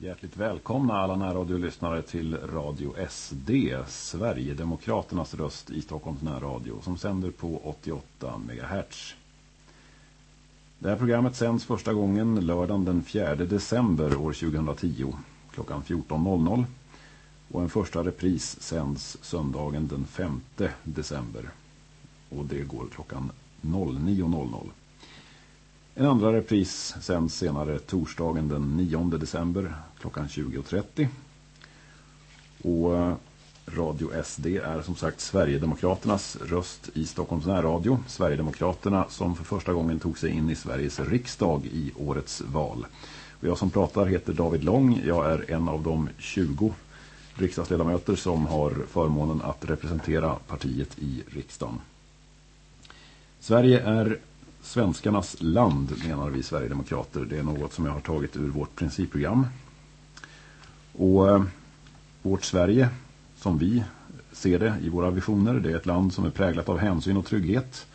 Hjärtligt välkomna alla närradiolyssnare till Radio SD, Sverigedemokraternas röst i Stockholms närradio som sänder på 88 MHz. Det här programmet sänds första gången lördagen den 4 december år 2010 klockan 14.00 och en första repris sänds söndagen den 5 december och det går klockan 09.00. En andra repris sänds senare torsdagen den 9 december klockan 20.30. Och eh, Radio SD är som sagt Sverigedemokraternas röst i Stockholms närradio. Sverigedemokraterna som för första gången tog sig in i Sveriges riksdag i årets val. Och jag som pratar heter David Lång. Jag är en av de 20 riksdagsledamöter som har förmånen att representera partiet i riksdagen. Sverige är svenskarnas land menar vi Sverigedemokrater. Det är något som jag har tagit ur vårt principprogram. Och eh, vårt Sverige som vi ser det i våra visioner, det är ett land som är präglat av hänsyn och trygghet.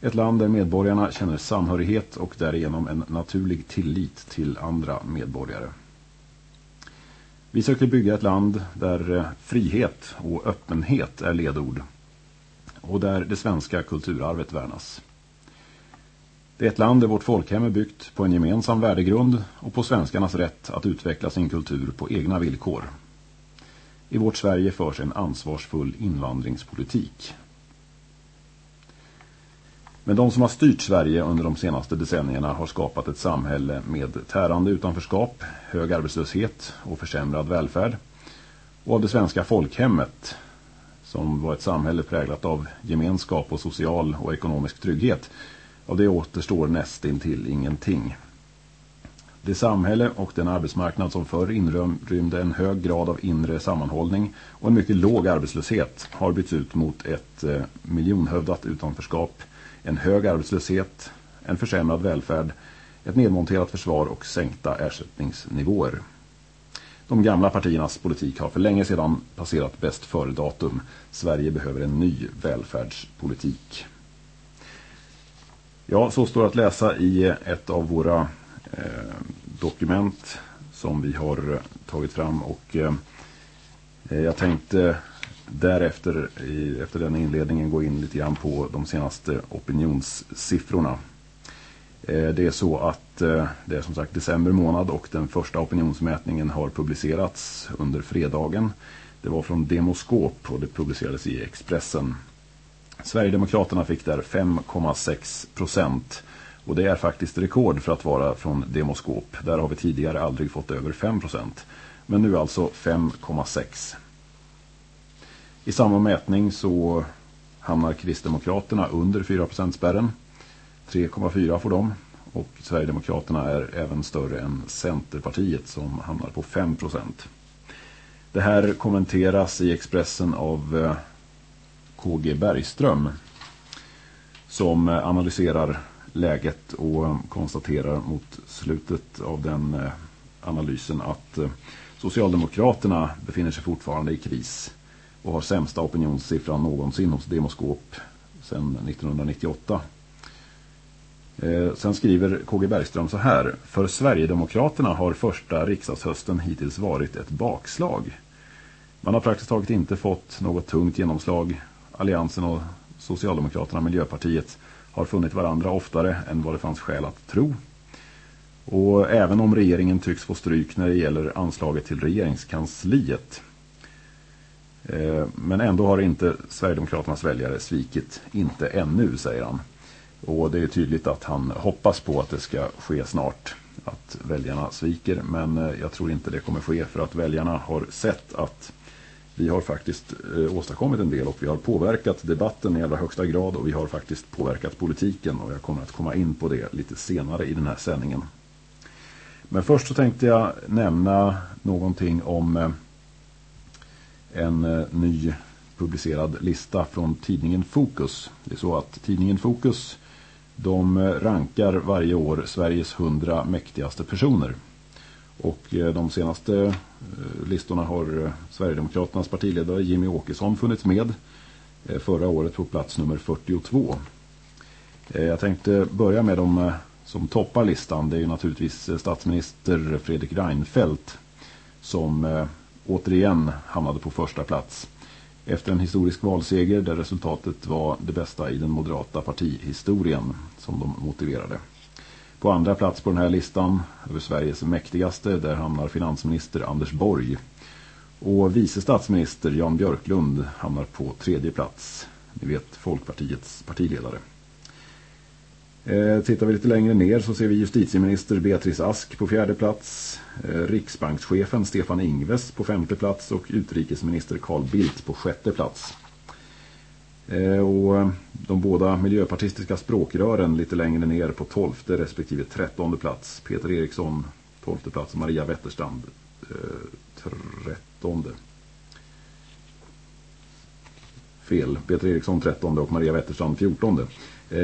Ett land där medborgarna känner samhörighet och därigenom en naturlig tillit till andra medborgare. Vi söker bygga ett land där eh, frihet och öppenhet är ledord och där det svenska kulturarvet värnas. Det är ett land där vårt folkhem är byggt på en gemensam värdegrund och på svenskarnas rätt att utveckla sin kultur på egna villkor. I vårt Sverige förs en ansvarsfull invandringspolitik. Men de som har styrt Sverige under de senaste decennierna har skapat ett samhälle med tärande utanförskap, hög arbetslöshet och försämrad välfärd. Och av det svenska folkhemmet, som var ett samhälle präglat av gemenskap och social och ekonomisk trygghet, av det återstår nästintill ingenting. Det samhälle och den arbetsmarknad som förr inrymde en hög grad av inre sammanhållning och en mycket låg arbetslöshet har bytts ut mot ett eh, miljonhövdat utanförskap, en hög arbetslöshet, en försämrad välfärd, ett nedmonterat försvar och sänkta ersättningsnivåer. De gamla partiernas politik har för länge sedan passerat bäst före datum. Sverige behöver en ny välfärdspolitik. Ja, så står att läsa i eh, ett av våra eh, dokument som vi har eh, tagit fram och eh, eh, jag tänkte därefter i, efter den inledningen gå in lite grann på de senaste opinionssiffrorna. Eh, det är så att eh, det är som sagt december månad och den första opinionsmätningen har publicerats under fredagen. Det var från Demoskop och det publicerades i Expressen. Sverigedemokraterna fick där 5,6 procent. Och det är faktiskt rekord för att vara från Demoskop. Där har vi tidigare aldrig fått över 5 procent. Men nu alltså 5,6. I samma mätning så hamnar Kristdemokraterna under 4 spärren. 3,4 får de. Och Sverigedemokraterna är även större än Centerpartiet som hamnar på 5 procent. Det här kommenteras i Expressen av eh, KG Bergström som eh, analyserar läget och eh, konstaterar mot slutet av den eh, analysen att Socialdemokraterna befinner sig fortfarande i kris och har sämsta opinionssiffran någonsin hos Demoskop sedan 1998. Sen skriver KG Bergström så här. För Sverigedemokraterna har första riksdagshösten hittills varit ett bakslag. Man har praktiskt taget inte fått något tungt genomslag Alliansen och Socialdemokraterna och Miljöpartiet har funnit varandra oftare än vad det fanns skäl att tro. Och även om regeringen tycks få stryk när det gäller anslaget till regeringskansliet. Eh, men ändå har inte Sverigedemokraternas väljare svikit, inte ännu säger han. Och det är tydligt att han hoppas på att det ska ske snart, att väljarna sviker. Men eh, jag tror inte det kommer ske för att väljarna har sett att vi har faktiskt eh, åstadkommit en del och vi har påverkat debatten i allra högsta grad och vi har faktiskt påverkat politiken och jag kommer att komma in på det lite senare i den här sändningen. Men först så tänkte jag nämna någonting om eh, en eh, ny publicerad lista från tidningen Fokus. Det är så att tidningen Fokus de rankar varje år Sveriges 100 mäktigaste personer. Och eh, de senaste eh, listorna har eh, Sverigedemokraternas partiledare Jimmy Åkesson funnits med förra året på plats nummer 42. Jag tänkte börja med de som toppar listan. Det är ju naturligtvis statsminister Fredrik Reinfeldt. som återigen hamnade på första plats. Efter en historisk valseger där resultatet var det bästa i den moderata partihistorien som de motiverade. På andra plats på den här listan över Sveriges mäktigaste där hamnar finansminister Anders Borg. Och vice statsminister Jan Björklund hamnar på tredje plats. Ni vet Folkpartiets partiledare. Eh, tittar vi lite längre ner så ser vi justitieminister Beatrice Ask på fjärde plats. Eh, riksbankschefen Stefan Ingves på femte plats och utrikesminister Carl Bildt på sjätte plats. Eh, och eh, de båda miljöpartistiska språkrören lite längre ner på tolfte respektive trettonde plats. Peter Eriksson tolfte plats och Maria Wetterstrand eh, trettonde. Fel. Peter Eriksson trettonde och Maria Wetterstrand fjortonde.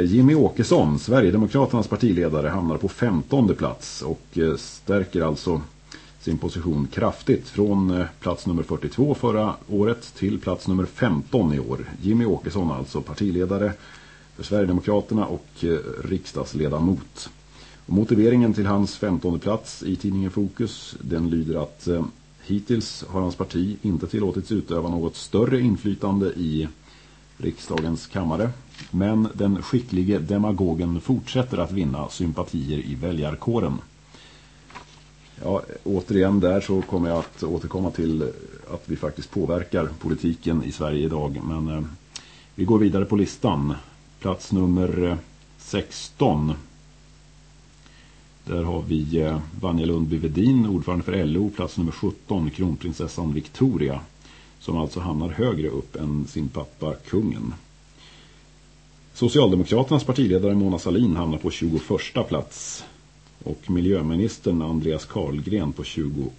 Jimmy Åkesson, Sverigedemokraternas partiledare, hamnar på femtonde plats och stärker alltså sin position kraftigt från eh, plats nummer 42 förra året till plats nummer 15 i år. Jimmy Åkesson alltså partiledare för Sverigedemokraterna och eh, riksdagsledamot. Och motiveringen till hans 15 plats i tidningen Fokus den lyder att eh, hittills har hans parti inte tillåtits utöva något större inflytande i riksdagens kammare. Men den skicklige demagogen fortsätter att vinna sympatier i väljarkåren. Ja, återigen där så kommer jag att återkomma till att vi faktiskt påverkar politiken i Sverige idag. Men eh, vi går vidare på listan. Plats nummer eh, 16. Där har vi eh, Vanja Lundby Vedin, ordförande för LO. Plats nummer 17, kronprinsessan Victoria. Som alltså hamnar högre upp än sin pappa kungen. Socialdemokraternas partiledare Mona Salin hamnar på 21 plats och miljöministern Andreas Karlgren på 22.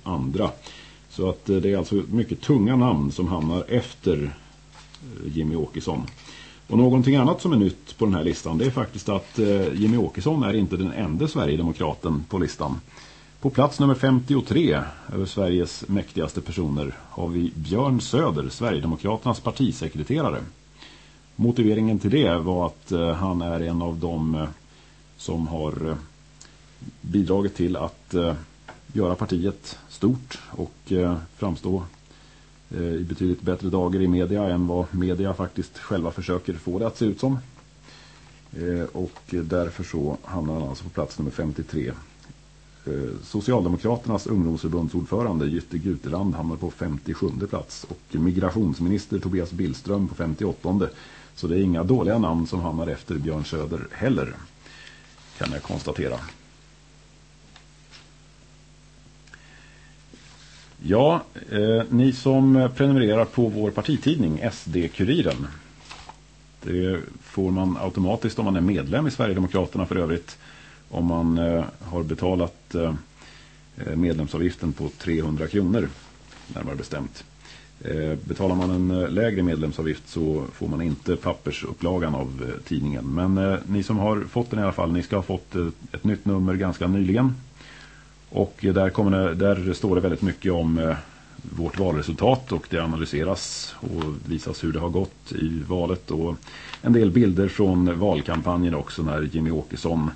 Så att eh, det är alltså mycket tunga namn som hamnar efter eh, Jimmy Åkesson. Och någonting annat som är nytt på den här listan det är faktiskt att eh, Jimmy Åkesson är inte den enda Sverigedemokraten på listan. På plats nummer 53 över Sveriges mäktigaste personer har vi Björn Söder, Sverigedemokraternas partisekreterare. Motiveringen till det var att han är en av dem som har bidragit till att eh, göra partiet stort och eh, framstå eh, i betydligt bättre dagar i media än vad media faktiskt själva försöker få det att se ut som. Eh, och därför så hamnar han alltså på plats nummer 53. Eh, Socialdemokraternas ungdomsförbundsordförande Jytte Guteland hamnar på 57 plats och migrationsminister Tobias Billström på 58. Så det är inga dåliga namn som hamnar efter Björn Söder heller kan jag konstatera. Ja, eh, ni som prenumererar på vår partitidning SD-kuriren. Det får man automatiskt om man är medlem i Sverigedemokraterna för övrigt. Om man eh, har betalat eh, eh medlemsavgiften på 300 kronor, närmare bestämt. Eh, betalar man en eh, lägre medlemsavgift så får man inte pappersupplagan av tidningen. Men ni som har fått den i alla fall, ni ska ha fått ett nytt nummer ganska nyligen. Och där, kommer det, där står det väldigt mycket om eh, vårt valresultat och det analyseras och visas hur det har gått i valet och en del bilder från valkampanjen också när Jimmy Åkesson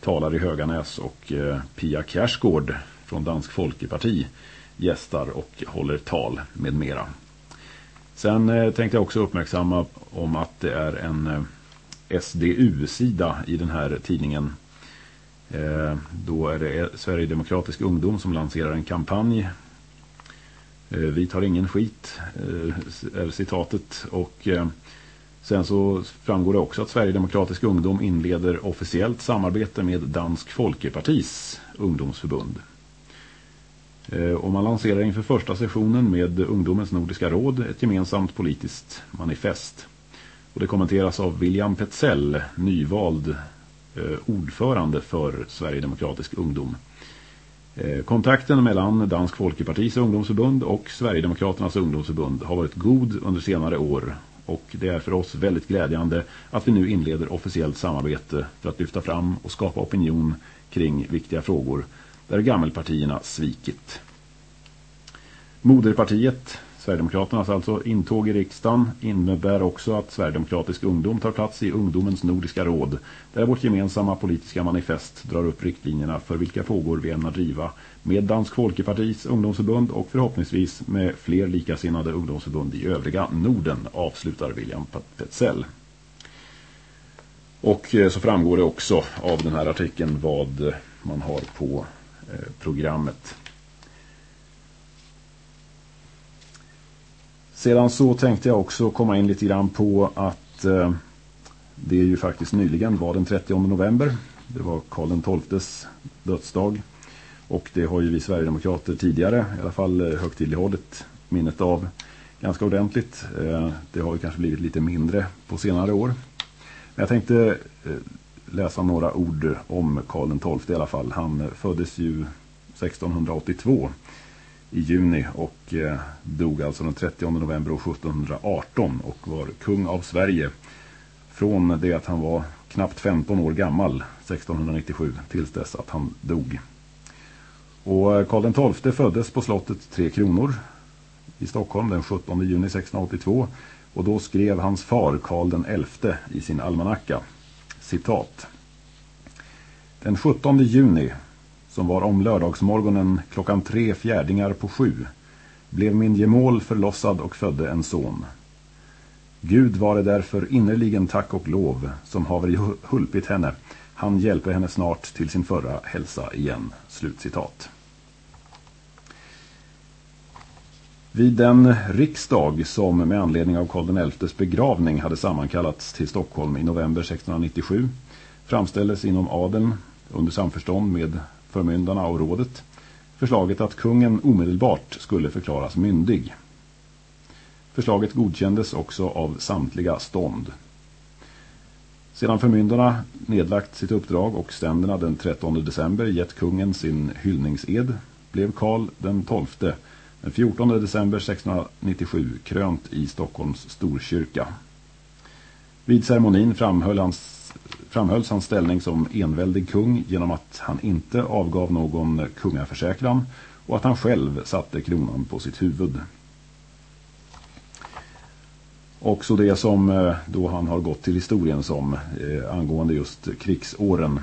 talar i Höganäs och eh, Pia Kjärsgård från Dansk Folkeparti gästar och håller tal med mera. Sen eh, tänkte jag också uppmärksamma om att det är en SDU-sida i den här tidningen Eh, då är det Sverigedemokratisk ungdom som lanserar en kampanj. Eh, vi tar ingen skit, eh, är citatet. Och sen så framgår det också att Sverigedemokratisk ungdom inleder officiellt samarbete med Dansk Folkepartis ungdomsförbund. Och man lanserar inför första sessionen med Ungdomens Nordiska råd ett gemensamt politiskt manifest. Och det kommenteras av William Petzell, nyvald Eh, ordförande för Sverigedemokratisk ungdom. Eh, kontakten mellan Dansk Folkepartis ungdomsförbund och Sverigedemokraternas ungdomsförbund har varit god under senare år och det är för oss väldigt glädjande att vi nu inleder officiellt samarbete för att lyfta fram och skapa opinion kring viktiga frågor där gammelpartierna svikit. Moderpartiet Sverigedemokraternas alltså intåg i riksdagen innebär också att Sverigedemokratisk ungdom tar plats i ungdomens nordiska råd där vårt gemensamma politiska manifest drar upp riktlinjerna för vilka frågor vi ämnar driva med Dansk Folkepartis ungdomsförbund och förhoppningsvis med fler likasinnade ungdomsförbund i övriga Norden, avslutar William Petzell. Och eh, så framgår det också av den här artikeln vad man har på eh, programmet. Sedan så tänkte jag också komma in lite grann på att eh, det är ju faktiskt nyligen var den 30 november. Det var Karl XIIs dödsdag. Och det har ju vi Sverigedemokrater tidigare i alla fall eh, högtidlighållit minnet av ganska ordentligt. Eh, det har ju kanske blivit lite mindre på senare år. Men jag tänkte eh, läsa några ord om Karl XII i alla fall. Han eh, föddes ju 1682 i juni och eh, dog alltså den 30 november 1718 och var kung av Sverige från det att han var knappt 15 år gammal 1697 tills dess att han dog. Och eh, Karl XII föddes på slottet Tre Kronor i Stockholm den 17 juni 1682 och då skrev hans far Karl XI i sin almanacka citat Den 17 juni som var om lördagsmorgonen klockan tre fjärdingar på sju blev min gemål förlossad och födde en son. Gud var det därför innerligen tack och lov som haver hulpit henne. Han hjälper henne snart till sin förra hälsa igen. Slutcitat. Vid den riksdag som med anledning av Karl XIs begravning hade sammankallats till Stockholm i november 1697 framställdes inom adeln under samförstånd med förmyndarna och rådet förslaget att kungen omedelbart skulle förklaras myndig. Förslaget godkändes också av samtliga stånd. Sedan förmyndarna nedlagt sitt uppdrag och ständerna den 13 december gett kungen sin hyllningsed blev Karl den 12 den 14 december 1697 krönt i Stockholms storkyrka. Vid ceremonin framhöll hans, framhölls hans ställning som enväldig kung genom att han inte avgav någon kungaförsäkran och att han själv satte kronan på sitt huvud. Också det som eh, då han har gått till historien som eh, angående just krigsåren.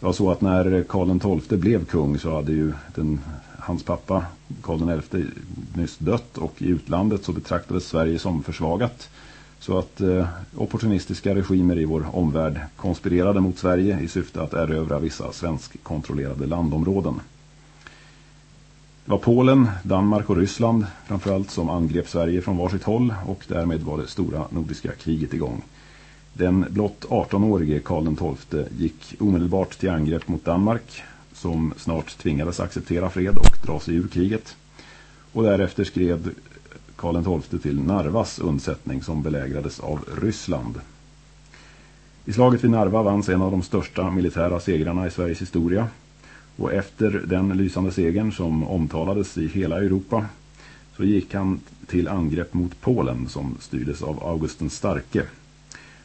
Det var så att när Karl XII blev kung så hade ju den hans pappa Karl XI nyss dött och i utlandet så betraktades Sverige som försvagat. Så att eh, opportunistiska regimer i vår omvärld konspirerade mot Sverige i syfte att erövra vissa svenskkontrollerade landområden. Det var Polen, Danmark och Ryssland framförallt som angrep Sverige från varsitt håll och därmed var det stora nordiska kriget igång. Den blott 18-årige Karl XII gick omedelbart till angrepp mot Danmark som snart tvingades acceptera fred och dra sig ur kriget. Och därefter skrev Karl XII till Narvas undsättning som belägrades av Ryssland. I slaget vid Narva vanns en av de största militära segrarna i Sveriges historia. Och efter den lysande segern som omtalades i hela Europa så gick han till angrepp mot Polen som styrdes av August starke.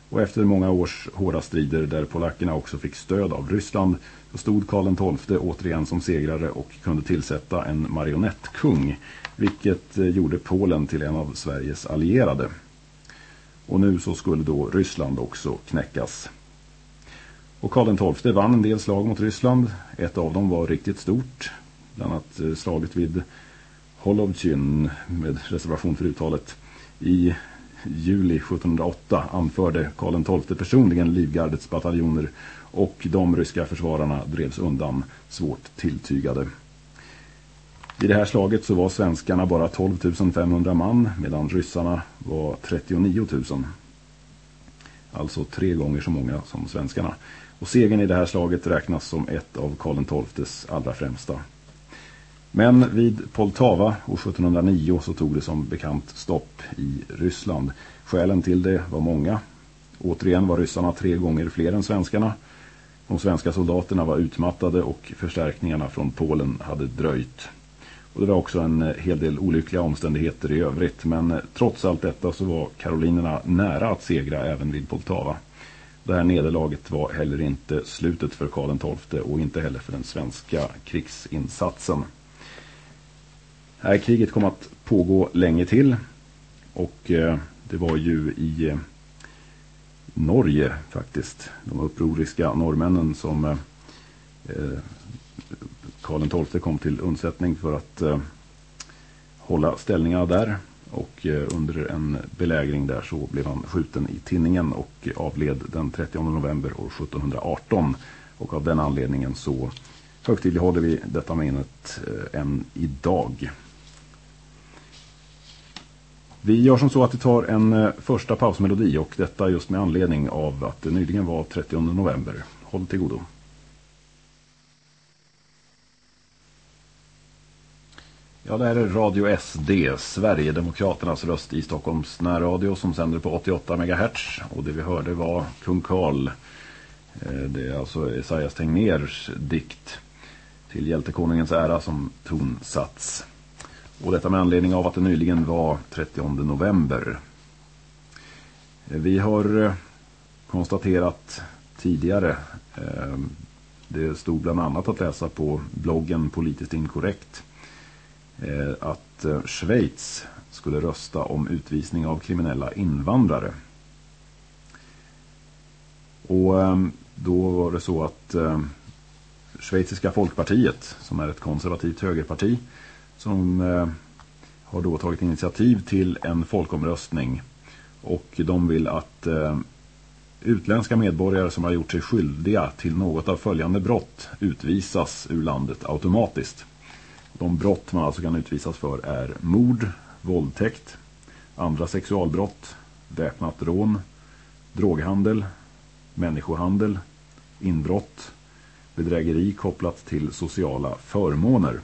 Och efter många års hårda strider där polackerna också fick stöd av Ryssland så stod Karl XII återigen som segrare och kunde tillsätta en marionettkung vilket eh, gjorde Polen till en av Sveriges allierade. Och nu så skulle då Ryssland också knäckas. Och Karl XII vann en del slag mot Ryssland. Ett av dem var riktigt stort. Bland annat eh, slaget vid Holovchin med reservation för uttalet i juli 1708 anförde Karl XII personligen Livgardets bataljoner och de ryska försvararna drevs undan svårt tilltygade. I det här slaget så var svenskarna bara 12 500 man medan ryssarna var 39 000. Alltså tre gånger så många som svenskarna. Och segern i det här slaget räknas som ett av Karl XIIs allra främsta. Men vid Poltava år 1709 så tog det som bekant stopp i Ryssland. Skälen till det var många. Återigen var ryssarna tre gånger fler än svenskarna. De svenska soldaterna var utmattade och förstärkningarna från Polen hade dröjt. Och det var också en hel del olyckliga omständigheter i övrigt. Men trots allt detta så var karolinerna nära att segra även vid Poltava. Det här nederlaget var heller inte slutet för Karl XII och inte heller för den svenska krigsinsatsen. Det här kriget kom att pågå länge till. Och eh, det var ju i eh, Norge faktiskt, de upproriska norrmännen som eh, Karl XII kom till undsättning för att hålla ställningarna där. Och under en belägring där så blev han skjuten i tinningen och avled den 30 november år 1718. Och av den anledningen så högtidlighåller vi detta minnet än idag. Vi gör som så att vi tar en eh, första pausmelodi och detta just med anledning av att det nyligen var 30 november. Håll till godo. Ja, det här är Radio SD, Sverigedemokraternas röst i Stockholms närradio som sänder på 88 MHz. Och det vi hörde var Kung Karl. Eh, det är alltså Esaias Tegnérs dikt till hjältekonungens ära som tonsats. Och detta med anledning av att det nyligen var 30 november. Eh, vi har eh, konstaterat tidigare, eh, det stod bland annat att läsa på bloggen Politiskt inkorrekt- att Schweiz skulle rösta om utvisning av kriminella invandrare. Och då var det så att Schweiziska folkpartiet, som är ett konservativt högerparti, som eh, har då tagit initiativ till en folkomröstning. Och de vill att eh, utländska medborgare som har gjort sig skyldiga till något av följande brott utvisas ur landet automatiskt. De brott man alltså kan utvisas för är mord, våldtäkt, andra sexualbrott, väpnat rån, droghandel, människohandel, inbrott, bedrägeri kopplat till sociala förmåner.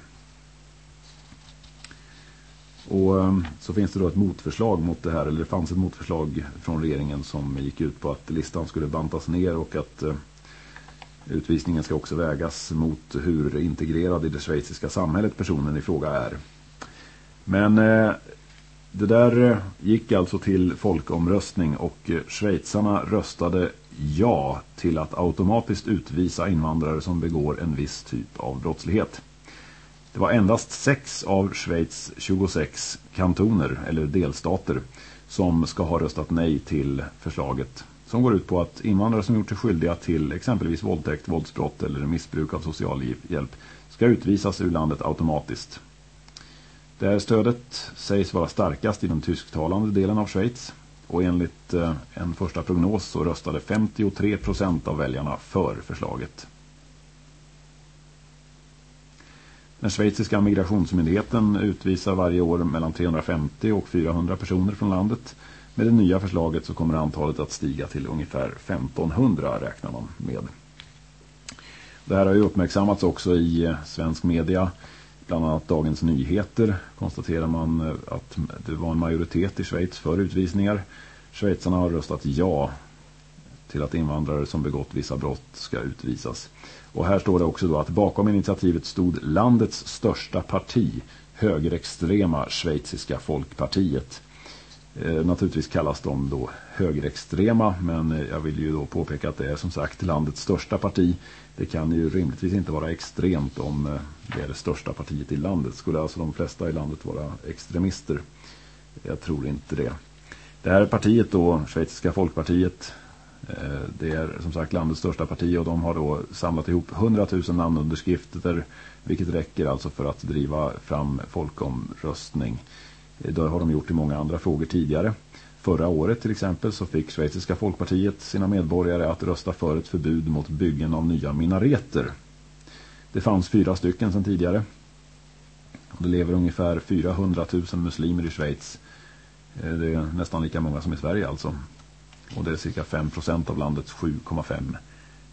Och ehm, så finns det då ett motförslag mot det här, eller det fanns ett motförslag från regeringen som gick ut på att listan skulle bantas ner och att eh, Utvisningen ska också vägas mot hur integrerad i det schweiziska samhället personen i fråga är. Men eh, det där eh, gick alltså till folkomröstning och schweizarna röstade ja till att automatiskt utvisa invandrare som begår en viss typ av brottslighet. Det var endast sex av Schweiz 26 kantoner eller delstater som ska ha röstat nej till förslaget som går ut på att invandrare som gjort sig skyldiga till exempelvis våldtäkt, våldsbrott eller missbruk av social hjälp ska utvisas ur landet automatiskt. Det här stödet sägs vara starkast i den tysktalande delen av Schweiz och enligt eh, en första prognos så röstade 53% av väljarna för förslaget. Den schweiziska migrationsmyndigheten utvisar varje år mellan 350 och 400 personer från landet- med det nya förslaget så kommer antalet att stiga till ungefär 1500 räknar man med. Det här har ju uppmärksammats också i svensk media. Bland annat Dagens Nyheter konstaterar man att det var en majoritet i Schweiz för utvisningar. Schweizarna har röstat ja till att invandrare som begått vissa brott ska utvisas. Och här står det också då att bakom initiativet stod landets största parti, högerextrema schweiziska folkpartiet. Eh, naturligtvis kallas de då högerextrema men eh, jag vill ju då påpeka att det är som sagt landets största parti. Det kan ju rimligtvis inte vara extremt om eh, det är det största partiet i landet. Skulle alltså de flesta i landet vara extremister? Jag tror inte det. Det här partiet då, Schweiziska folkpartiet, Eh, det är som sagt landets största parti och de har då samlat ihop 100 000 namnunderskrifter vilket räcker alltså för att driva fram folkomröstning. Eh, det har de gjort i många andra frågor tidigare. Förra året till exempel så fick Schweiziska folkpartiet sina medborgare att rösta för ett förbud mot byggen av nya minareter. Det fanns fyra stycken sedan tidigare. Det lever ungefär 400 000 muslimer i Schweiz. Eh, det är nästan lika många som i Sverige alltså. Och det är cirka 5% av landets 7,5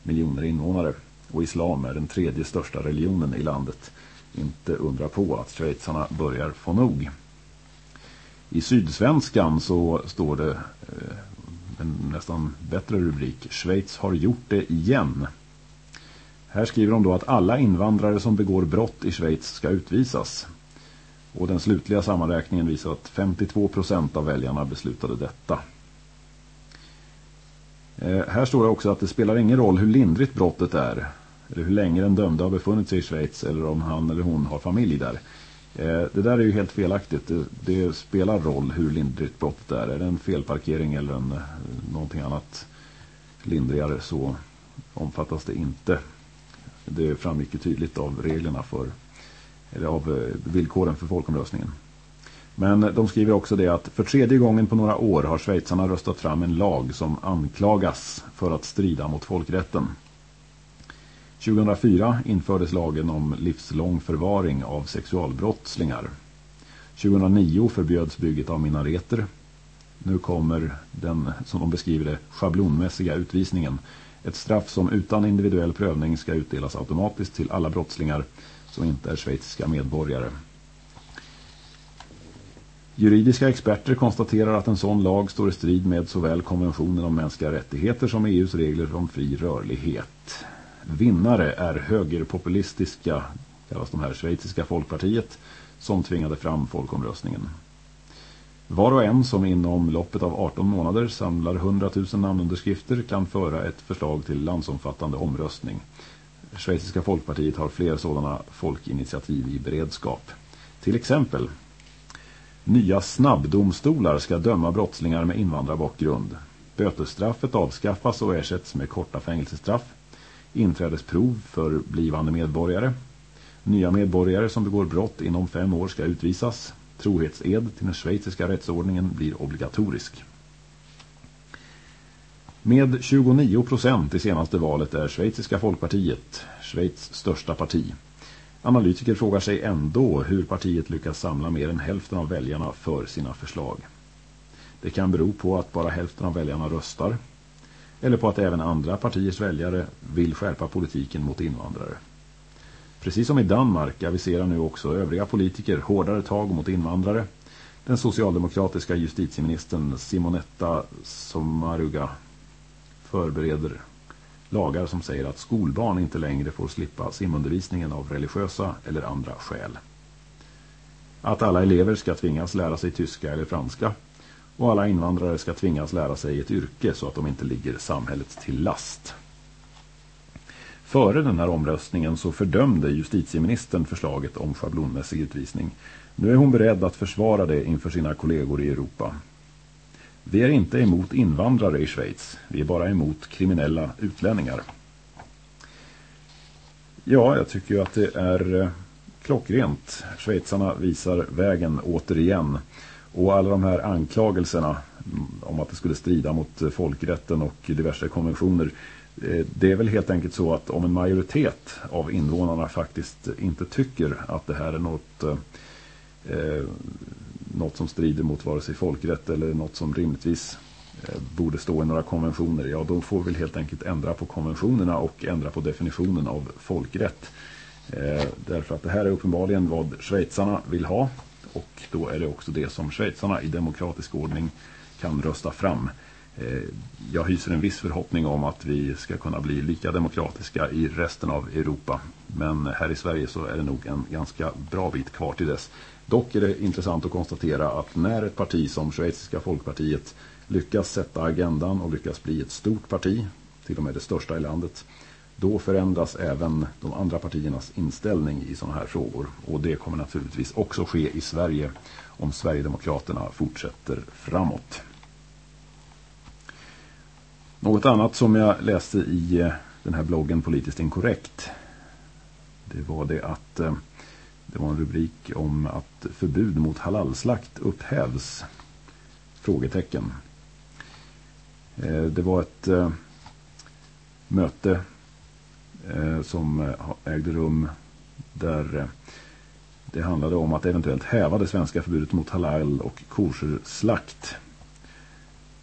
miljoner invånare. Och islam är den tredje största religionen i landet. Inte undra på att schweizarna börjar få nog. I Sydsvenskan så står det eh, en nästan bättre rubrik. Schweiz har gjort det igen. Här skriver de då att alla invandrare som begår brott i Schweiz ska utvisas. Och den slutliga sammanräkningen visar att 52% av väljarna beslutade detta. Eh, här står det också att det spelar ingen roll hur lindrigt brottet är. Eller hur länge den dömde har befunnit sig i Schweiz eller om han eller hon har familj där. Eh, det där är ju helt felaktigt. Det, det, spelar roll hur lindrigt brottet är. Är det en felparkering eller en, eh, någonting annat lindrigare så omfattas det inte. Det framgick tydligt av reglerna för eller av villkoren för folkomröstningen. Men de skriver också det att för tredje gången på några år har Schweizarna röstat fram en lag som anklagas för att strida mot folkrätten. 2004 infördes lagen om livslång förvaring av sexualbrottslingar. 2009 förbjöds bygget av minareter. Nu kommer den, som de beskriver det, schablonmässiga utvisningen. Ett straff som utan individuell prövning ska utdelas automatiskt till alla brottslingar som inte är schweiziska medborgare. Juridiska experter konstaterar att en sån lag står i strid med såväl konventionen om mänskliga rättigheter som EUs regler om fri rörlighet. Vinnare är högerpopulistiska, kallas de här schweiziska folkpartiet, som tvingade fram folkomröstningen. Var och en som inom loppet av 18 månader samlar 100 000 namnunderskrifter kan föra ett förslag till landsomfattande omröstning. Schweiziska folkpartiet har fler sådana folkinitiativ i beredskap. Till exempel Nya snabbdomstolar ska döma brottslingar med invandrarbakgrund. Bötesstraffet avskaffas och ersätts med korta fängelsestraff. Inträdesprov för blivande medborgare. Nya medborgare som begår brott inom fem år ska utvisas. Trohetsed till den schweiziska rättsordningen blir obligatorisk. Med 29 procent i senaste valet är Schweiziska folkpartiet Schweiz största parti. Analytiker frågar sig ändå hur partiet lyckas samla mer än hälften av väljarna för sina förslag. Det kan bero på att bara hälften av väljarna röstar eller på att även andra partiers väljare vill skärpa politiken mot invandrare. Precis som i Danmark aviserar nu också övriga politiker hårdare tag mot invandrare. Den socialdemokratiska justitieministern Simonetta Sommaruga förbereder lagar som säger att skolbarn inte längre får slippa simundervisningen av religiösa eller andra skäl. Att alla elever ska tvingas lära sig tyska eller franska och alla invandrare ska tvingas lära sig ett yrke så att de inte ligger samhället till last. Före den här omröstningen så fördömde justitieministern förslaget om schablonmässig utvisning. Nu är hon beredd att försvara det inför sina kollegor i Europa. Vi är inte emot invandrare i Schweiz. Vi är bara emot kriminella utlänningar. Ja, jag tycker ju att det är eh, klockrent. Schweizarna visar vägen återigen. Och alla de här anklagelserna mm, om att det skulle strida mot eh, folkrätten och diverse konventioner. Eh, det är väl helt enkelt så att om en majoritet av invånarna faktiskt inte tycker att det här är något eh, något som strider mot vare sig folkrätt eller något som rimligtvis eh, borde stå i några konventioner, ja då får vi helt enkelt ändra på konventionerna och ändra på definitionen av folkrätt. Eh, därför att det här är uppenbarligen vad schweizarna vill ha och då är det också det som schweizarna i demokratisk ordning kan rösta fram. Eh, jag hyser en viss förhoppning om att vi ska kunna bli lika demokratiska i resten av Europa. Men här i Sverige så är det nog en ganska bra bit kvar till dess. Dock är det intressant att konstatera att när ett parti som Schweiziska folkpartiet lyckas sätta agendan och lyckas bli ett stort parti, till och med det största i landet, då förändras även de andra partiernas inställning i sådana här frågor. Och det kommer naturligtvis också ske i Sverige om Sverigedemokraterna fortsätter framåt. Något annat som jag läste i eh, den här bloggen Politiskt inkorrekt det var det att eh, det var en rubrik om att förbud mot halalslakt upphävs. Frågetecken. Eh, det var ett eh, möte eh, som ägde rum där det handlade om att eventuellt häva det svenska förbudet mot halal och koscherslakt.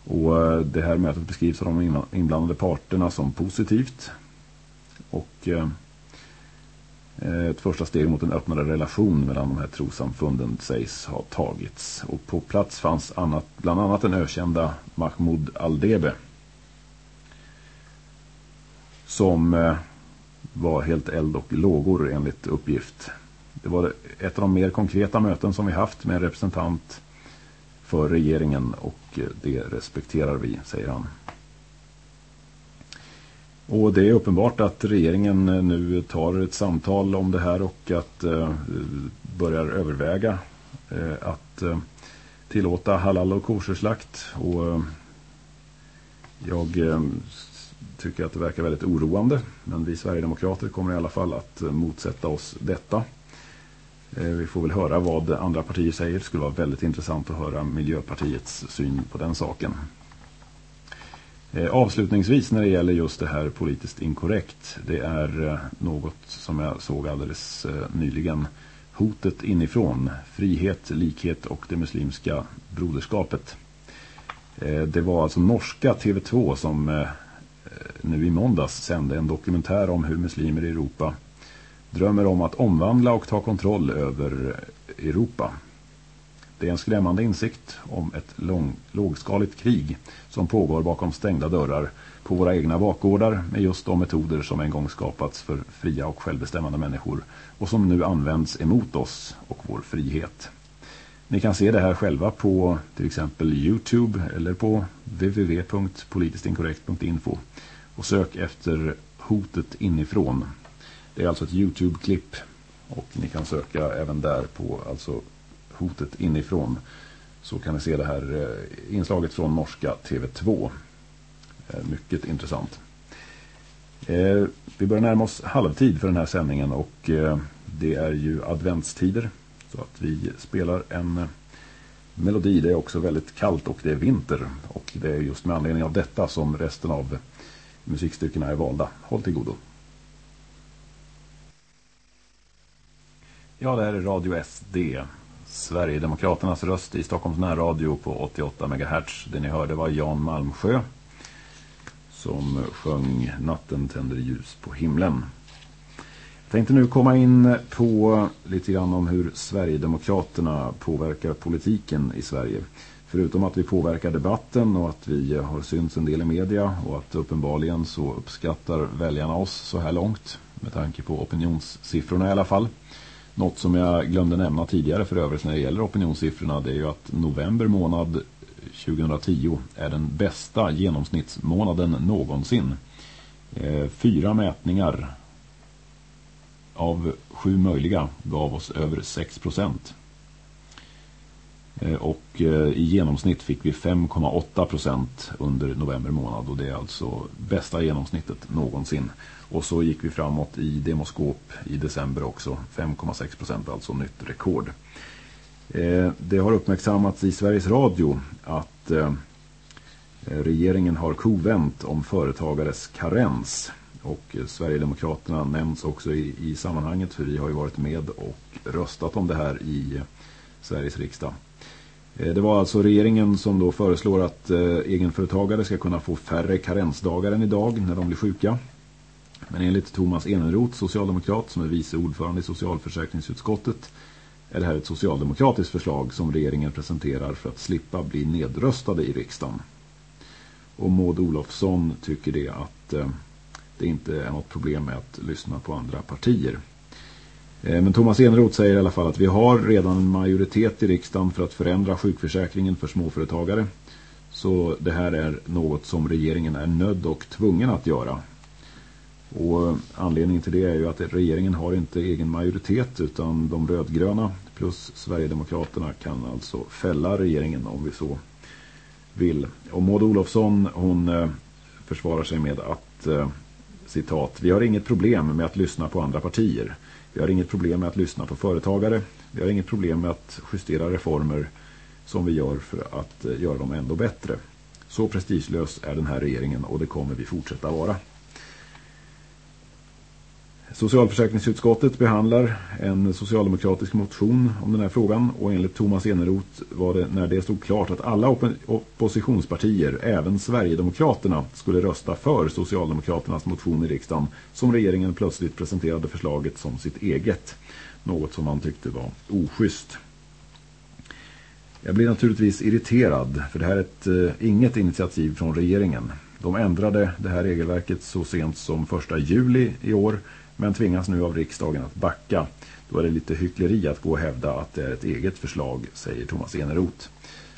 Och det här mötet beskrivs av de inblandade parterna som positivt. Och Eh, ett första steg mot en öppnare relation mellan de här trosamfunden sägs ha tagits. Och på plats fanns annat, bland annat den ökända Mahmoud Aldebe. Som eh, var helt eld och lågor enligt uppgift. Det var ett av de mer konkreta möten som vi haft med en representant för regeringen och eh, det respekterar vi, säger han. Och det är uppenbart att regeringen eh, nu tar ett samtal om det här och att eh, börjar överväga eh, att eh, tillåta halal och koscherslakt. Och eh, jag eh, tycker att det verkar väldigt oroande. Men vi Sverigedemokrater kommer i alla fall att eh, motsätta oss detta. Eh, vi får väl höra vad andra partier säger. Det skulle vara väldigt intressant att höra Miljöpartiets syn på den saken. Eh, avslutningsvis när det gäller just det här politiskt inkorrekt. Det är eh, något som jag såg alldeles eh, nyligen. Hotet inifrån. Frihet, likhet och det muslimska broderskapet. Det var alltså norska TV2 som nu i måndags sände en dokumentär om hur muslimer i Europa drömmer om att omvandla och ta kontroll över Europa. Det är en skrämmande insikt om ett lång, lågskaligt krig som pågår bakom stängda dörrar på våra egna bakgårdar med just de metoder som en gång skapats för fria och självbestämmande människor och som nu används emot oss och vår frihet. Ni kan se det här själva på till exempel Youtube eller på www.politistinkorrekt.info och sök efter hotet inifrån. Det är alltså ett Youtube-klipp och ni kan söka även där på alltså hotet inifrån. Så kan ni se det här eh, inslaget från norska TV2. Eh, mycket intressant. Eh, vi börjar närma oss halvtid för den här sändningen och det är ju adventstider. Så att vi spelar en melodi. Det är också väldigt kallt och det är vinter. Och det är just med anledning av detta som resten av musikstyckena är valda. Håll till godo. Ja, det här är Radio SD. Sverigedemokraternas röst i Stockholms närradio på 88 MHz. Det ni hörde var Jan Malmsjö som sjöng Natten tänder ljus på himlen. Jag tänkte nu komma in på lite grann om hur Sverigedemokraterna påverkar politiken i Sverige. Förutom att vi påverkar debatten och att vi har synts en del i media och att uppenbarligen så uppskattar väljarna oss så här långt med tanke på opinionssiffrorna i alla fall. Något som jag glömde nämna tidigare för övrigt när det gäller opinionssiffrorna det är ju att november månad 2010 är den bästa genomsnittsmånaden någonsin. Eh, fyra mätningar av sju möjliga gav oss över 6 procent. Eh, och eh, i genomsnitt fick vi 5,8 procent under november månad och det är alltså bästa genomsnittet någonsin. Och så gick vi framåt i demoskop i december också, 5,6 procent alltså nytt rekord. Eh, det har uppmärksammats i Sveriges Radio att eh, regeringen har kovänt om företagares karens. Och eh, Sverigedemokraterna nämns också i, i sammanhanget för vi har ju varit med och röstat om det här i Sveriges riksdag. Det var alltså regeringen som då föreslår att egenföretagare ska kunna få färre karensdagar än idag när de blir sjuka. Men enligt Thomas Eneroth, socialdemokrat som är vice ordförande i socialförsäkringsutskottet är det här ett socialdemokratiskt förslag som regeringen presenterar för att slippa bli nedröstade i riksdagen. Och Maud Olofsson tycker det att eh, det inte är något problem med att lyssna på andra partier. Eh, men Thomas Eneroth säger i alla fall att vi har redan en majoritet i riksdagen för att förändra sjukförsäkringen för småföretagare. Så det här är något som regeringen är nödd och tvungen att göra. Och eh, anledningen till det är ju att regeringen har inte egen majoritet utan de rödgröna plus Sverigedemokraterna kan alltså fälla regeringen om vi så vill. Och Maud Olofsson hon eh, försvarar sig med att eh, citat, vi har inget problem med att lyssna på andra partier. Vi har inget problem med att lyssna på företagare. Vi har inget problem med att justera reformer som vi gör för att göra dem ändå bättre. Så prestigelös är den här regeringen och det kommer vi fortsätta vara. Socialförsäkringsutskottet behandlar en socialdemokratisk motion om den här frågan och enligt Thomas Eneroth var det när det stod klart att alla opp oppositionspartier, även Sverigedemokraterna, skulle rösta för Socialdemokraternas motion i riksdagen som regeringen plötsligt presenterade förslaget som sitt eget. Något som man tyckte var oschysst. Jag blir naturligtvis irriterad för det här är ett, eh, inget initiativ från regeringen. De ändrade det här regelverket så sent som 1 juli i år- men tvingas nu av riksdagen att backa. Då är det lite hyckleri att gå och hävda att det är ett eget förslag, säger Thomas Eneroth.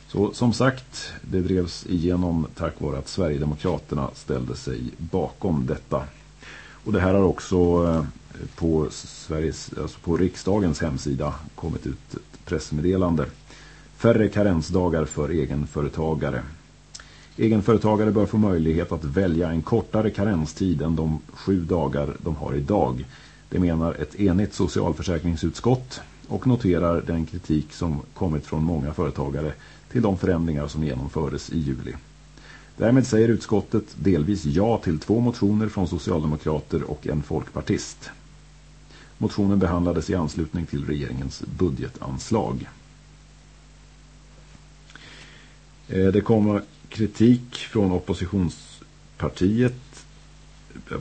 Så som sagt, det drevs igenom tack vare att Sverigedemokraterna ställde sig bakom detta. Och det här har också eh, på, Sveriges, alltså på riksdagens hemsida kommit ut ett pressmeddelande. Färre karensdagar för egenföretagare. Egenföretagare bör få möjlighet att välja en kortare karenstid än de sju dagar de har idag. Det menar ett enigt socialförsäkringsutskott och noterar den kritik som kommit från många företagare till de förändringar som genomfördes i juli. Därmed säger utskottet delvis ja till två motioner från socialdemokrater och en folkpartist. Motionen behandlades i anslutning till regeringens budgetanslag. Eh, det kommer kritik från oppositionspartiet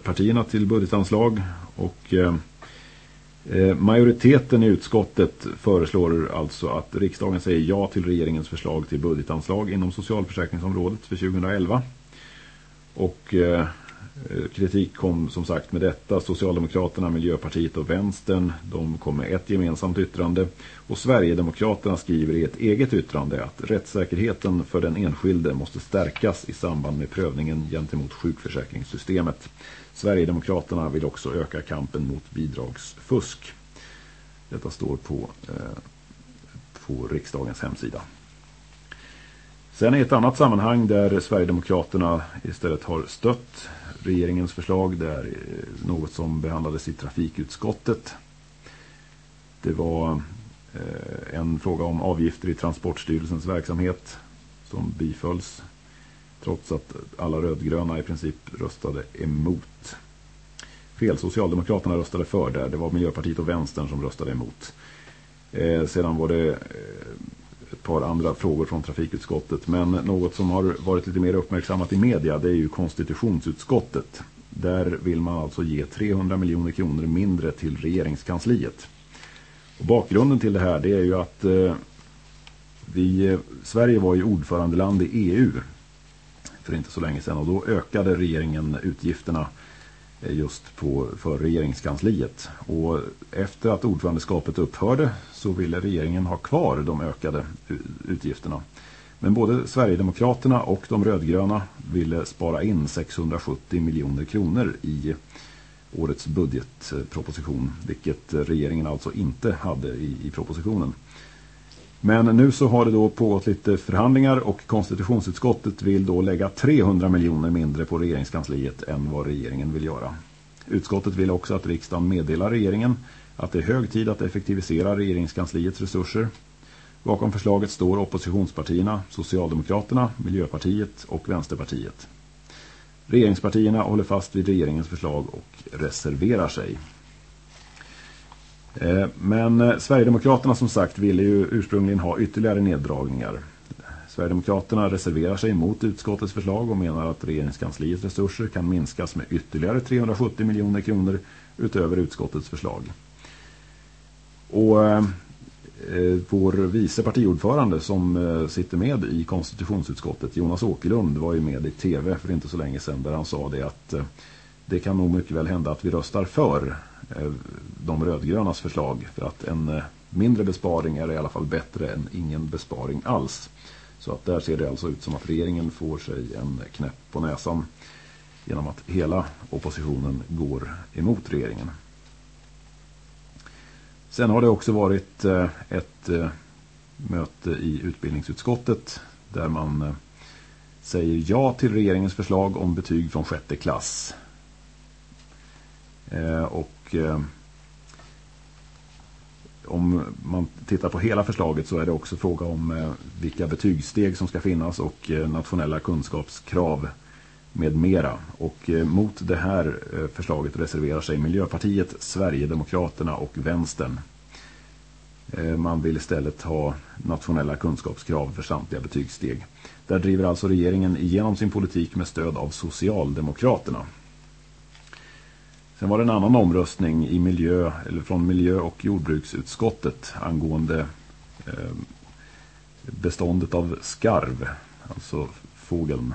partierna till budgetanslag och eh, eh, majoriteten i utskottet föreslår alltså att riksdagen säger ja till regeringens förslag till budgetanslag inom socialförsäkringsområdet för 2011. Och Eh, Eh, kritik kom som sagt med detta. Socialdemokraterna, Miljöpartiet och Vänstern de kom med ett gemensamt yttrande. Och Sverigedemokraterna skriver i ett eget yttrande att rättssäkerheten för den enskilde måste stärkas i samband med prövningen gentemot sjukförsäkringssystemet. Sverigedemokraterna vill också öka kampen mot bidragsfusk. Detta står på, eh, på riksdagens hemsida. Sen i ett annat sammanhang där Sverigedemokraterna istället har stött regeringens förslag. Det är eh, något som behandlades i trafikutskottet. Det var eh, en fråga om avgifter i Transportstyrelsens verksamhet som bifölls trots att alla rödgröna i princip röstade emot. Fel, Socialdemokraterna röstade för där. Det var Miljöpartiet och Vänstern som röstade emot. Eh, sedan var det eh, par andra frågor från trafikutskottet. Men något som har varit lite mer uppmärksammat i media det är ju konstitutionsutskottet. Där vill man alltså ge 300 miljoner kronor mindre till regeringskansliet. Och bakgrunden till det här det är ju att eh, vi, Sverige var ju ordförandeland i EU för inte så länge sedan och då ökade regeringen utgifterna Eh, just på, för regeringskansliet. Och efter att ordförandeskapet upphörde så ville regeringen ha kvar de ökade utgifterna. Men både Sverigedemokraterna och de rödgröna ville spara in 670 miljoner kronor i årets budgetproposition. Vilket eh, regeringen alltså inte hade i, i propositionen. Men nu så har det då pågått lite förhandlingar och konstitutionsutskottet vill då lägga 300 miljoner mindre på regeringskansliet än vad regeringen vill göra. Utskottet vill också att riksdagen meddelar regeringen att det är hög tid att effektivisera regeringskansliets resurser. Bakom förslaget står oppositionspartierna, Socialdemokraterna, Miljöpartiet och Vänsterpartiet. Regeringspartierna håller fast vid regeringens förslag och reserverar sig. Eh, men eh, Sverigedemokraterna som sagt ville ju ursprungligen ha ytterligare neddragningar. Sverigedemokraterna reserverar sig mot utskottets förslag och menar att regeringskansliets resurser kan minskas med ytterligare 370 miljoner kronor utöver utskottets förslag. Och eh, vår vice partiordförande som sitter med i konstitutionsutskottet, Jonas Åkerlund, var ju med i tv för inte så länge sedan där han sa det att det kan nog mycket väl hända att vi röstar för Eh, de rödgrönas förslag. För att en eh, mindre besparing är i alla fall bättre än ingen besparing alls. Så att där ser det alltså ut som att regeringen får sig en knäpp på näsan genom att hela oppositionen går emot regeringen. Sen har det också varit eh, ett möte i utbildningsutskottet där man säger ja till regeringens förslag om betyg från sjätte klass. Och Eh, om man tittar på hela förslaget så är det också fråga om eh, vilka betygssteg som ska finnas och eh, nationella kunskapskrav med mera. Och eh, mot det här eh, förslaget reserverar sig Miljöpartiet, Sverigedemokraterna och Vänstern. Eh, man vill istället ha nationella kunskapskrav för samtliga betygssteg. Där driver alltså regeringen igenom sin politik med stöd av Socialdemokraterna. Sen var det en annan omröstning i miljö, eller från miljö- och jordbruksutskottet angående eh, beståndet av skarv, alltså fågeln.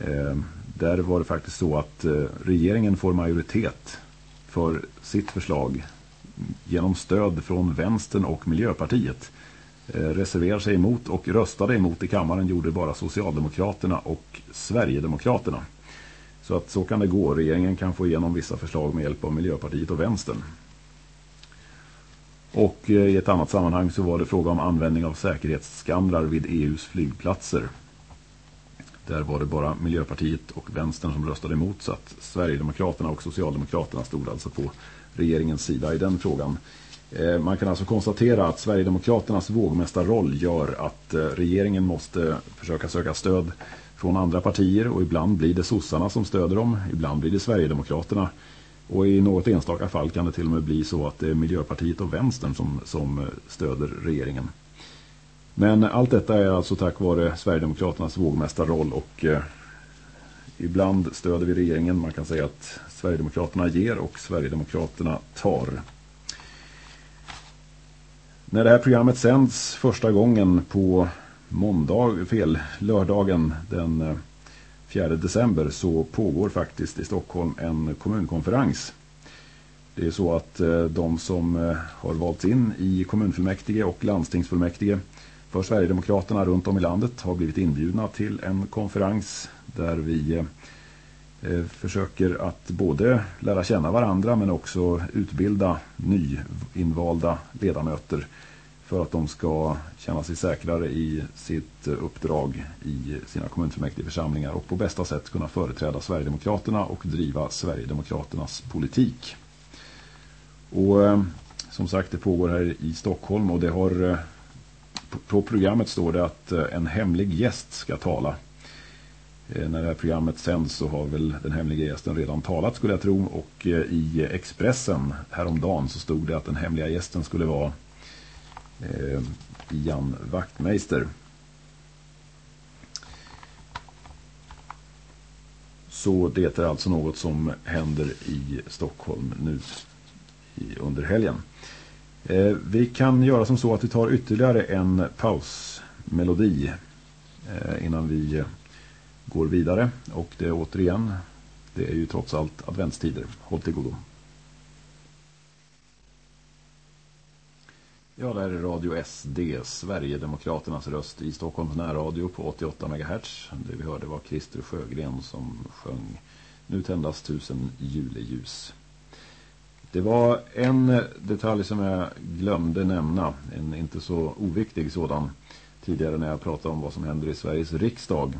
Eh, där var det faktiskt så att eh, regeringen får majoritet för sitt förslag genom stöd från Vänstern och Miljöpartiet. Eh, reserverar sig emot och röstade emot i kammaren gjorde bara Socialdemokraterna och Sverigedemokraterna. Så att så kan det gå. Regeringen kan få igenom vissa förslag med hjälp av Miljöpartiet och Vänstern. Och eh, i ett annat sammanhang så var det fråga om användning av säkerhetsskannrar vid EUs flygplatser. Där var det bara Miljöpartiet och Vänstern som röstade emot så att Sverigedemokraterna och Socialdemokraterna stod alltså på regeringens sida i den frågan. Eh, man kan alltså konstatera att Sverigedemokraternas vågmästarroll gör att eh, regeringen måste försöka söka stöd från andra partier och ibland blir det sossarna som stöder dem, ibland blir det Sverigedemokraterna och i något enstaka fall kan det till och med bli så att det är Miljöpartiet och Vänstern som, som eh, stöder regeringen. Men allt detta är alltså tack vare Sverigedemokraternas vågmästarroll och eh, ibland stöder vi regeringen. Man kan säga att Sverigedemokraterna ger och Sverigedemokraterna tar. När det här programmet sänds första gången på måndag, fel, lördagen den eh, 4 december så pågår faktiskt i Stockholm en kommunkonferens. Det är så att eh, de som eh, har valts in i kommunfullmäktige och landstingsfullmäktige för Sverigedemokraterna runt om i landet har blivit inbjudna till en konferens där vi försöker att både lära känna varandra men också utbilda nyinvalda ledamöter för att de ska känna sig säkrare i sitt uppdrag i sina kommunfullmäktigeförsamlingar och på bästa sätt kunna företräda Sverigedemokraterna och driva Sverigedemokraternas politik. Och eh, som sagt det pågår här i Stockholm och det har eh, på programmet står det att eh, en hemlig gäst ska tala. När det här programmet sänds så har väl den hemliga gästen redan talat skulle jag tro och i Expressen häromdagen så stod det att den hemliga gästen skulle vara eh, Jan Wachtmeister. Så det är alltså något som händer i Stockholm nu i, under helgen. Eh, vi kan göra som så att vi tar ytterligare en pausmelodi eh, innan vi går vidare. Och det är återigen, det är ju trots allt adventstider. Håll till godo. Ja, det här är Radio SD, Sverigedemokraternas röst i Stockholms närradio på 88 MHz. Det vi hörde var Christer Sjögren som sjöng Nu tändas tusen juleljus. Det var en detalj som jag glömde nämna, en inte så oviktig sådan, tidigare när jag pratade om vad som händer i Sveriges riksdag.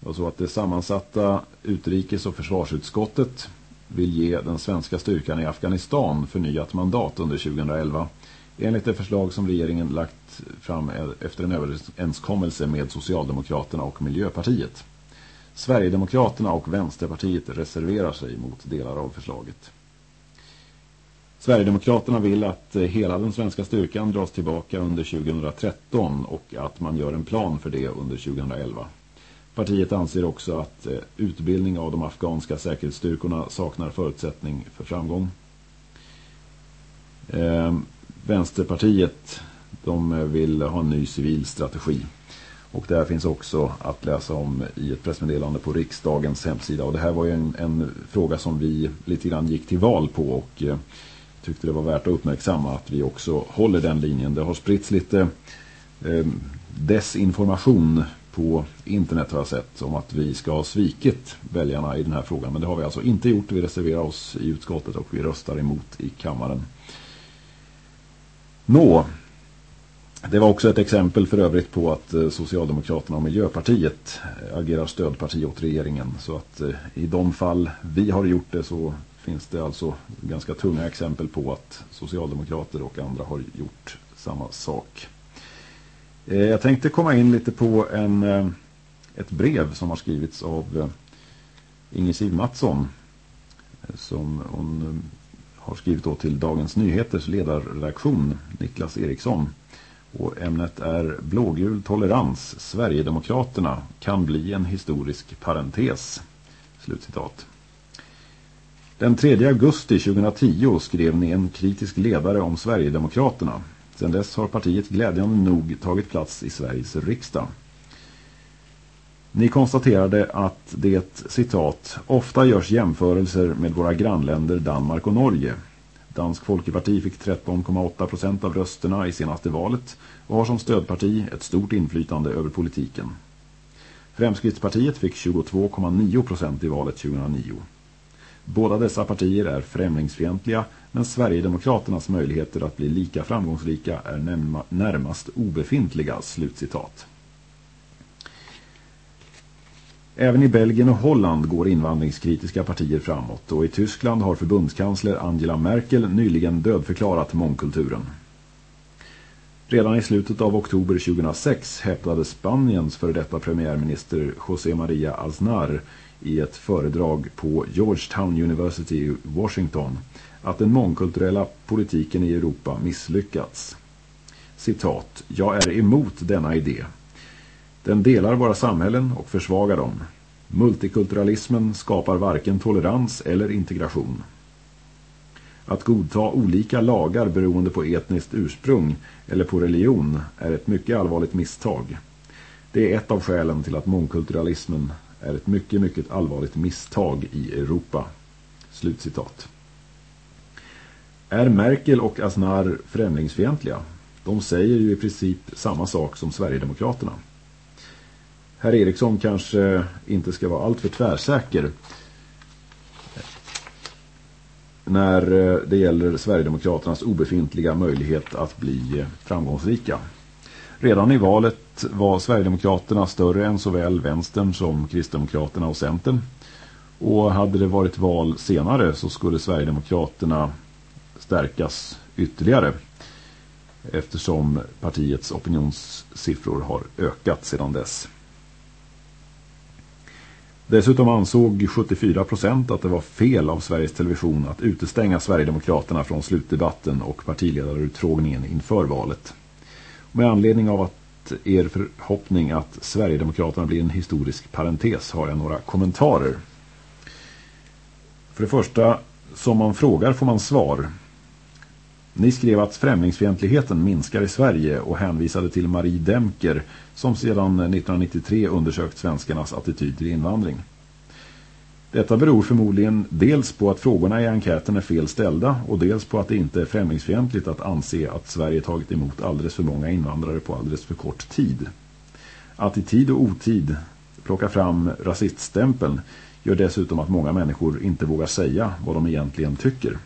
Det var så att det sammansatta utrikes- och försvarsutskottet vill ge den svenska styrkan i Afghanistan förnyat mandat under 2011- enligt det förslag som regeringen lagt fram e- efter en överenskommelse med Socialdemokraterna och Miljöpartiet. Sverigedemokraterna och Vänsterpartiet reserverar sig mot delar av förslaget. Sverigedemokraterna vill att eh, hela den svenska styrkan dras tillbaka under 2013 och att man gör en plan för det under 2011. Partiet anser också att eh, utbildning av de afghanska säkerhetsstyrkorna saknar förutsättning för framgång. Ehm, Vänsterpartiet de vill ha en ny civil strategi. Och det här finns också att läsa om i ett pressmeddelande på riksdagens hemsida. Och det här var ju en, en fråga som vi lite grann gick till val på och eh, tyckte det var värt att uppmärksamma att vi också håller den linjen. Det har spritts lite eh, desinformation på internet har jag sett om att vi ska ha svikit väljarna i den här frågan. Men det har vi alltså inte gjort. Vi reserverar oss i utskottet och vi röstar emot i kammaren. Nå, det var också ett exempel för övrigt på att eh, Socialdemokraterna och Miljöpartiet eh, agerar stödparti åt regeringen. Så att eh, i de fall vi har gjort det så finns det alltså ganska tunga exempel på att Socialdemokrater och andra har gjort samma sak. Jag tänkte komma in lite på en, ett brev som har skrivits av Inge Siv Mattsson som hon har skrivit då till Dagens Nyheters ledarredaktion Niklas Eriksson. Och ämnet är blågul tolerans. Sverigedemokraterna kan bli en historisk parentes. Slutcitat. Den 3 augusti 2010 skrev ni en kritisk ledare om Sverigedemokraterna. Sedan dess har partiet glädjande nog tagit plats i Sveriges riksdag. Ni konstaterade att det, citat, ofta görs jämförelser med våra grannländer Danmark och Norge. Dansk Folkeparti fick 13,8 procent av rösterna i senaste valet och har som stödparti ett stort inflytande över politiken. Fremskrittspartiet fick 22,9 procent i valet 2009. Båda dessa partier är främlingsfientliga men Sverigedemokraternas möjligheter att bli lika framgångsrika är närmast obefintliga, slutcitat. Även i Belgien och Holland går invandringskritiska partier framåt och i Tyskland har förbundskansler Angela Merkel nyligen dödförklarat mångkulturen. Redan i slutet av oktober 2006 hävdade Spaniens före detta premiärminister José María Aznar i ett föredrag på Georgetown University i Washington att den mångkulturella politiken i Europa misslyckats. Citat, jag är emot denna idé. Den delar våra samhällen och försvagar dem. Multikulturalismen skapar varken tolerans eller integration. Att godta olika lagar beroende på etniskt ursprung eller på religion är ett mycket allvarligt misstag. Det är ett av skälen till att mångkulturalismen är ett mycket, mycket allvarligt misstag i Europa. Slutcitat. Är Merkel och Aznar främlingsfientliga? De säger ju i princip samma sak som Sverigedemokraterna. Herr Eriksson kanske inte ska vara alltför tvärsäker när eh, det gäller Sverigedemokraternas obefintliga möjlighet att bli framgångsrika. Redan i valet var Sverigedemokraterna större än såväl vänstern som Kristdemokraterna och Centern. Och hade det varit val senare så skulle Sverigedemokraterna stärkas ytterligare eftersom partiets opinionssiffror har ökat sedan dess. Dessutom ansåg 74 procent att det var fel av Sveriges Television att utestänga Sverigedemokraterna från slutdebatten och partiledarutfrågningen inför valet. Med anledning av att er förhoppning att Sverigedemokraterna blir en historisk parentes har jag några kommentarer. För det första, som man frågar får man svar. Ni skrev att främlingsfientligheten minskar i Sverige och hänvisade till Marie Demker som sedan 1993 undersökt svenskarnas attityd till invandring. Detta beror förmodligen dels på att frågorna i enkäten är fel ställda och dels på att det inte är främlingsfientligt att anse att Sverige tagit emot alldeles för många invandrare på alldeles för kort tid. Att i tid och otid plocka fram rasiststämpeln gör dessutom att många människor inte vågar säga vad de egentligen tycker.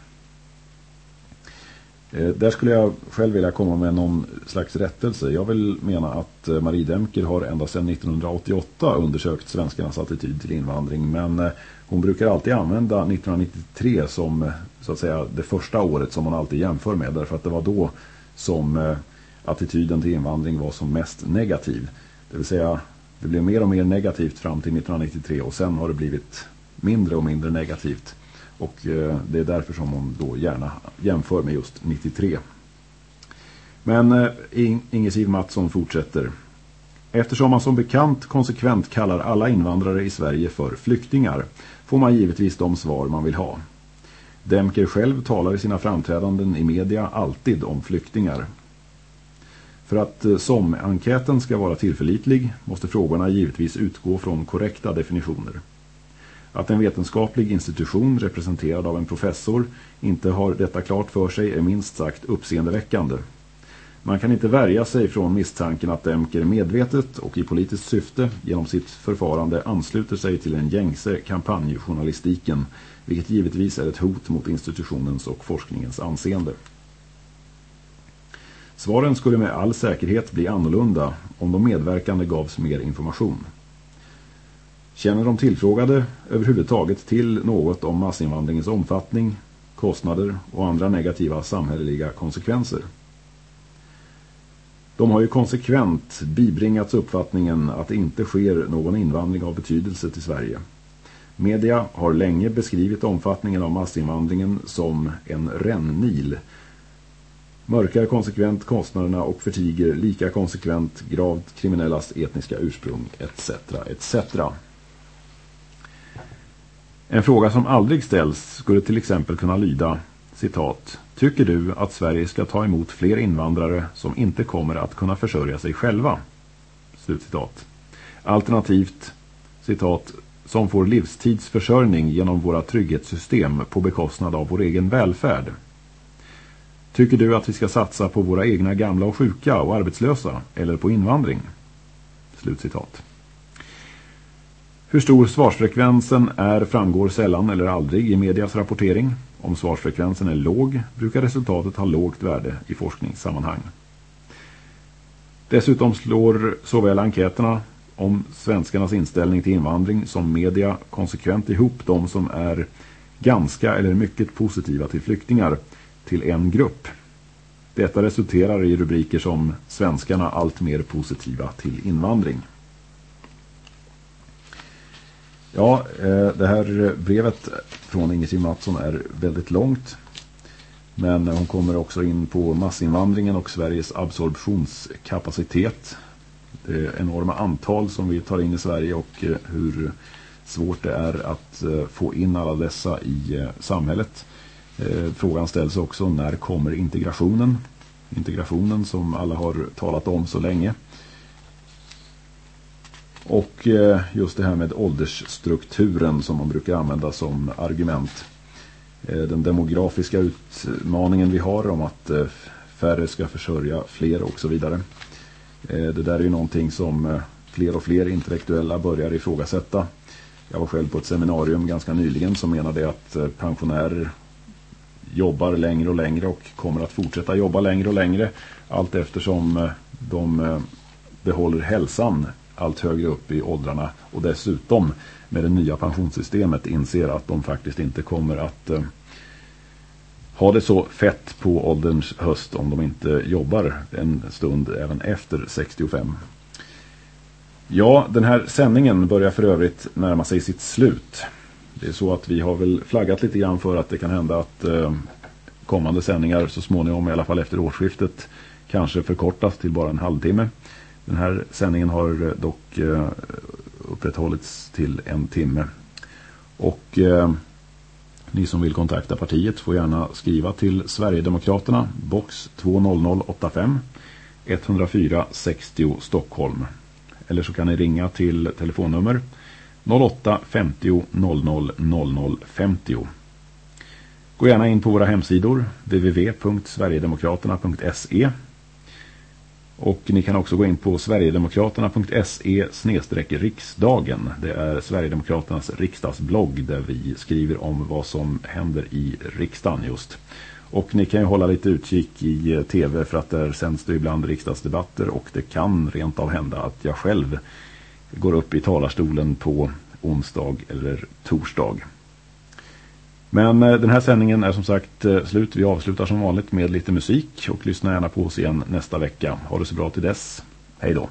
Eh, där skulle jag själv vilja komma med någon slags rättelse. Jag vill mena att eh, Marie Demker har ända sedan 1988 undersökt svenskarnas attityd till invandring. Men eh, hon brukar alltid använda 1993 som så att säga det första året som hon alltid jämför med. Därför att det var då som attityden till invandring var som mest negativ. Det vill säga det blev mer och mer negativt fram till 1993 och sen har det blivit mindre och mindre negativt. Och eh, det är därför som hon då gärna jämför med just 93. Men eh, Inge Siv Mattsson fortsätter. Eftersom man som bekant konsekvent kallar alla invandrare i Sverige för flyktingar får man givetvis de svar man vill ha. Demker själv talar i sina framträdanden i media alltid om flyktingar. För att eh, som-enkäten ska vara tillförlitlig måste frågorna givetvis utgå från korrekta definitioner. Att en vetenskaplig institution representerad av en professor inte har detta klart för sig är minst sagt uppseendeväckande. Man kan inte värja sig från misstanken att Demker medvetet och i politiskt syfte genom sitt förfarande ansluter sig till en gängse kampanjjournalistiken, vilket givetvis är ett hot mot institutionens och forskningens anseende. Svaren skulle med all säkerhet bli annorlunda om de medverkande gavs mer information. Känner de tillfrågade överhuvudtaget till något om massinvandringens omfattning, kostnader och andra negativa samhälleliga konsekvenser? De har ju konsekvent bibringats uppfattningen att det inte sker någon invandring av betydelse till Sverige. Media har länge beskrivit omfattningen av massinvandringen som en rännil. Mörkar konsekvent kostnaderna och förtiger lika konsekvent gravt kriminellas etniska ursprung etc. etc. En fråga som aldrig ställs skulle till exempel kunna lyda, citat, Tycker du att Sverige ska ta emot fler invandrare som inte kommer att kunna försörja sig själva? Slutcitat. Alternativt, citat, som får livstidsförsörjning genom våra trygghetssystem på bekostnad av vår egen välfärd. Tycker du att vi ska satsa på våra egna gamla och sjuka och arbetslösa eller på invandring? Slutcitat. Hur stor svarsfrekvensen är framgår sällan eller aldrig i medias rapportering. Om svarsfrekvensen är låg brukar resultatet ha lågt värde i forskningssammanhang. Dessutom slår såväl enkäterna om svenskarnas inställning till invandring som media konsekvent ihop de som är ganska eller mycket positiva till flyktingar till en grupp. Detta resulterar i rubriker som svenskarna allt mer positiva till invandring. Ja, eh, det här brevet från Ingesim Mattsson är väldigt långt. Men hon kommer också in på massinvandringen och Sveriges absorptionskapacitet. Det enorma antal som vi tar in i Sverige och eh, hur svårt det är att eh, få in alla dessa i samhället. Frågan ställs också, när kommer integrationen? Integrationen som alla har talat om så länge. Och eh, just det här med åldersstrukturen som man brukar använda som argument. Eh, den demografiska utmaningen vi har om att eh, färre ska försörja fler och så vidare. Det där är ju någonting som fler och fler intellektuella börjar ifrågasätta. Jag var själv på ett seminarium ganska nyligen som menade att pensionärer jobbar längre och längre och kommer att fortsätta jobba längre och längre allt eftersom de behåller hälsan allt högre upp i åldrarna och dessutom med det nya pensionssystemet inser att de faktiskt inte kommer att eh, ha det så fett på ålderns höst om de inte jobbar en stund även efter 65. Ja, den här sändningen börjar för övrigt närma sig sitt slut. Det är så att vi har väl flaggat lite grann för att det kan hända att eh, kommande sändningar så småningom, i alla fall efter årsskiftet, kanske förkortas till bara en halvtimme. Den här sändningen har eh, dock eh, upprätthållits till en timme. Och eh, ni som vill kontakta partiet får gärna skriva till Sverigedemokraterna, box 20085 104 60 Stockholm. Eller så kan ni ringa till telefonnummer 08 50 00 00 50. Gå gärna in på våra hemsidor www.sverigedemokraterna.se och ni kan också gå in på sverigedemokraterna.se riksdagen. Det är Sverigedemokraternas riksdagsblogg där vi skriver om vad som händer i riksdagen just. Och ni kan ju hålla lite utkik i eh, tv för att där sänds det ibland riksdagsdebatter och det kan rent av hända att jag själv går upp i talarstolen på onsdag eller torsdag. Men eh, den här sändningen är som sagt eh, slut. Vi avslutar som vanligt med lite musik och lyssna gärna på oss igen nästa vecka. Ha det så bra till dess. Hej då!